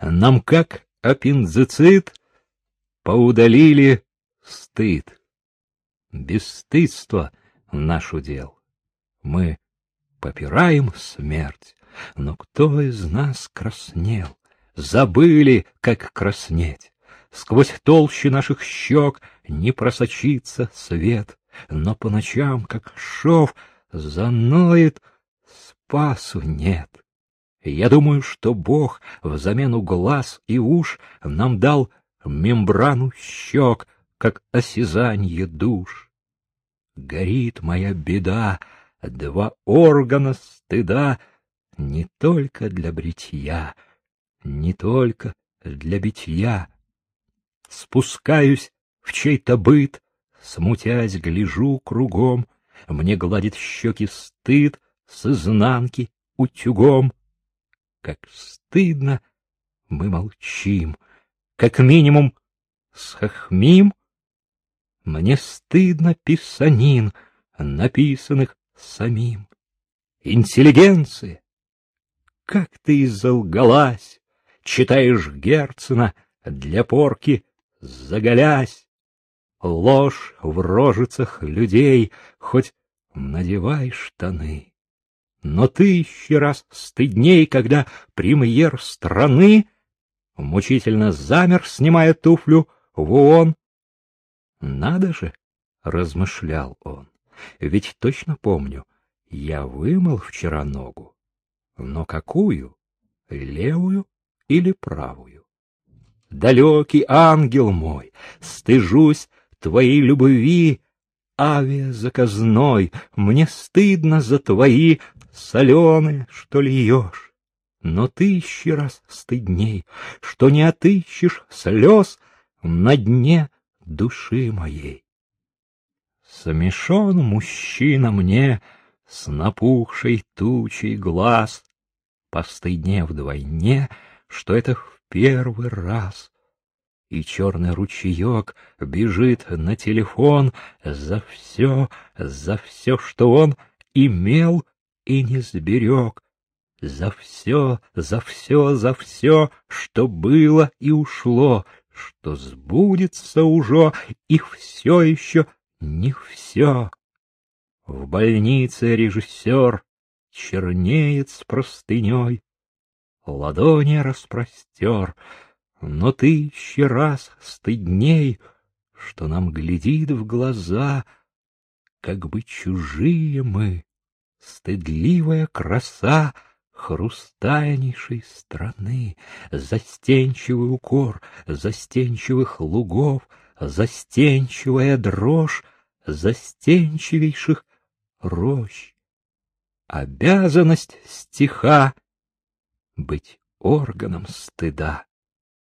Нам как аппендицит поудалили стыд. Бесстыдство наш удел. Мы попираем смерть, но кто из нас краснел? Забыли, как краснеть. Сквозь толщи наших щек не просочится свет, но по ночам, как шов, заноет, спасу нет. Я думаю, что Бог взамену глаз и уш нам дал мембрану щек, как осязанье душ. Горит моя беда, два органа стыда, не только для бритья, не только для битья. Спускаюсь в чей-то быт, смутясь, гляжу кругом, мне гладит щеки стыд с изнанки утюгом. Как стыдно мы молчим, как минимум схохмим. Мне стыдно писанин, написанных самим. Интеллигенция, как ты изолгалась, читаешь Герцена для порки заголясь. Ложь в рожицах людей, хоть надевай штаны. Но тысячи раз стыдней, когда премьер страны мучительно замер, снимая туфлю в ООН. Надо же, размышлял он, ведь точно помню, я вымыл вчера ногу. Но какую? Левую или правую? Далекий ангел мой, стыжусь твоей любви, авиазаказной, мне стыдно за твои соленые, что льешь. Но тысячи раз стыдней, что не отыщешь слез на дне души моей. Смешон мужчина мне с напухшей тучей глаз, постыднее вдвойне, что это в первый раз и черный ручеек бежит на телефон за все, за все, что он имел и не сберег, за все, за все, за все, что было и ушло, что сбудется уже и все еще не все. В больнице режиссер чернеет с простыней, ладони распростер, но тысячи раз стыдней, что нам глядит в глаза, как бы чужие мы, стыдливая краса хрустальнейшей страны, застенчивый укор застенчивых лугов, застенчивая дрожь застенчивейших рощ. Обязанность стиха быть органом стыда.